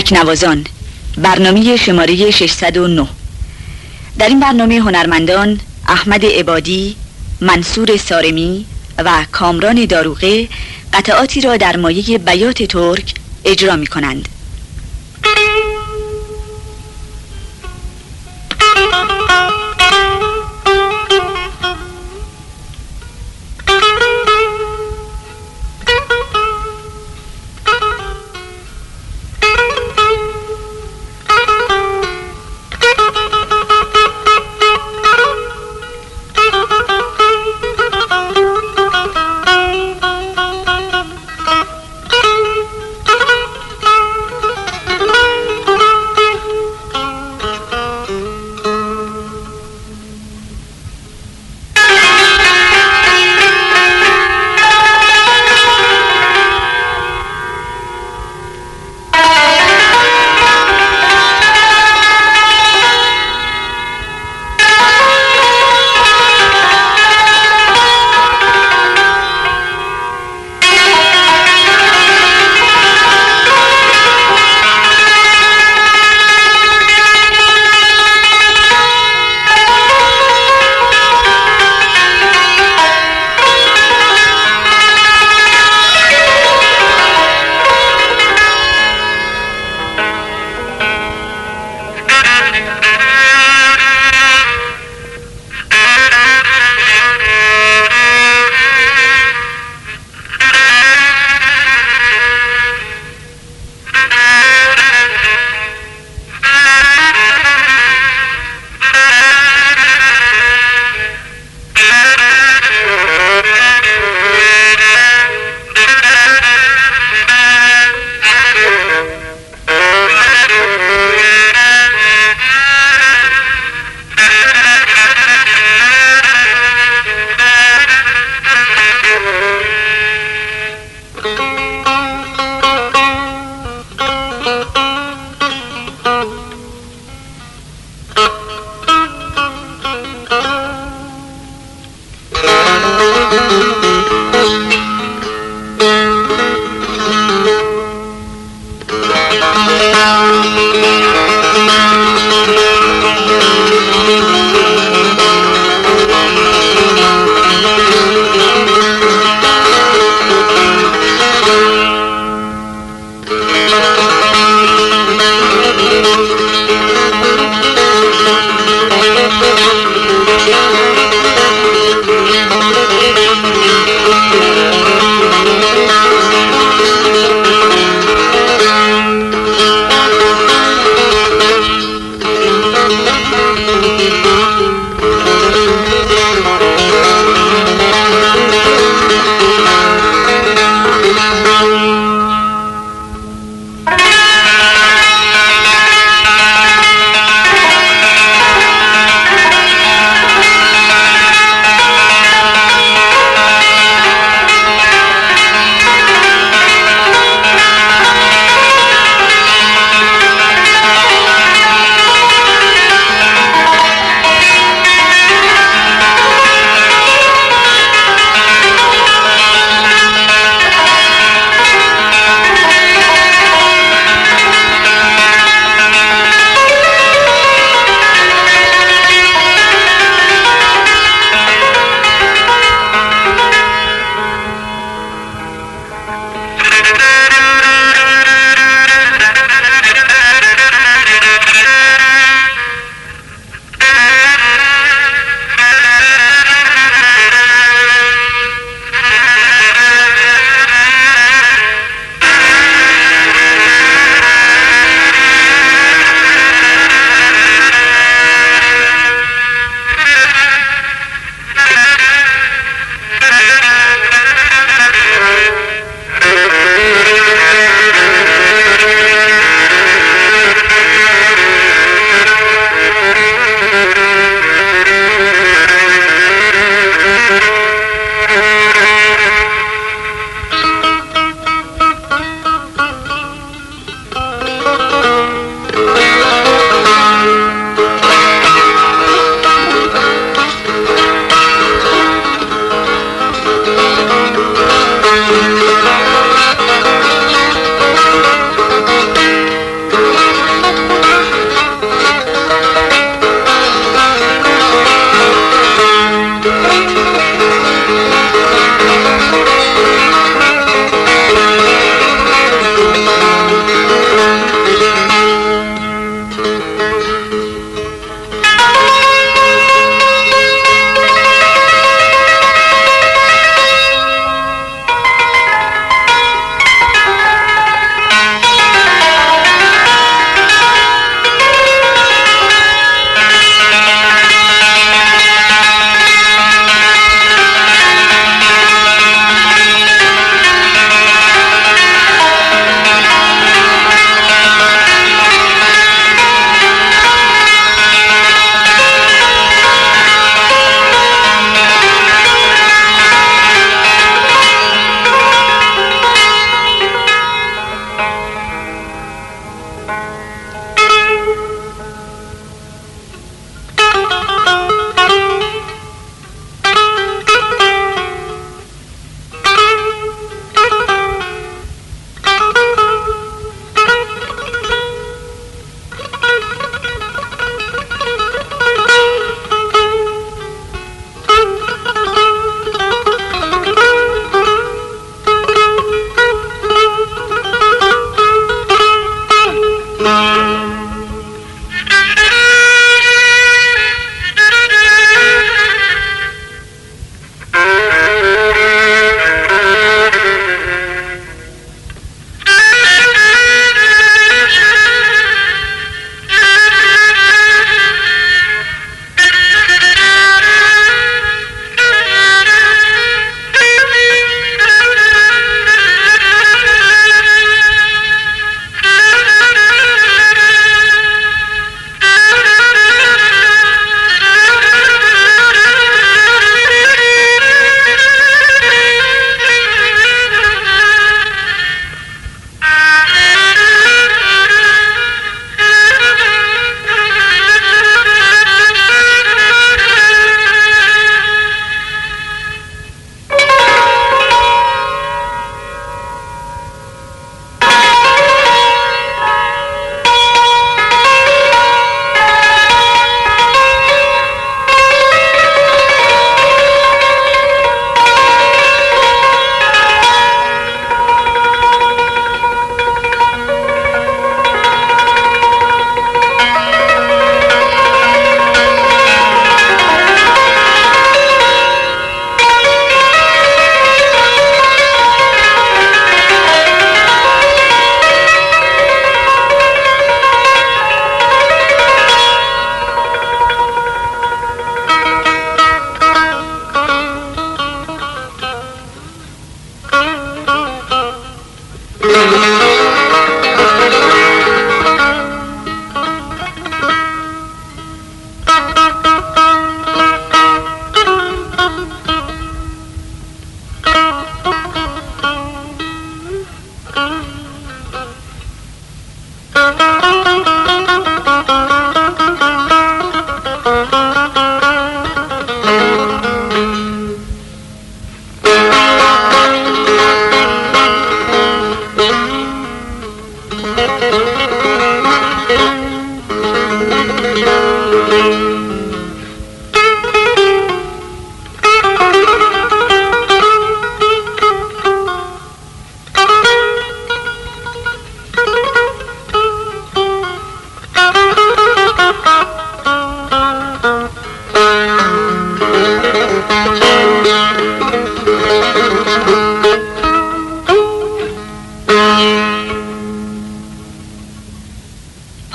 تکنوازان برنامه شماره 609 در این برنامه هنرمندان احمد عبادی، منصور سارمی و کامران داروغه قطعاتی را در مایه بیات ترک اجرا می کنند.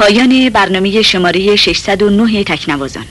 پایان برنامه شماره 609 تکنوازان.